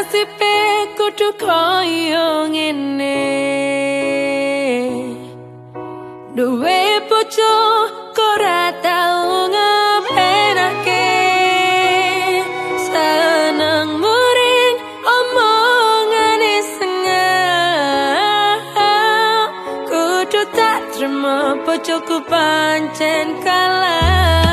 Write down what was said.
nasibe kudu koyo ngene duwe bojo ora tau ngapenake seneng muring omongan iseng kudu tak terima bojoku pancen kalah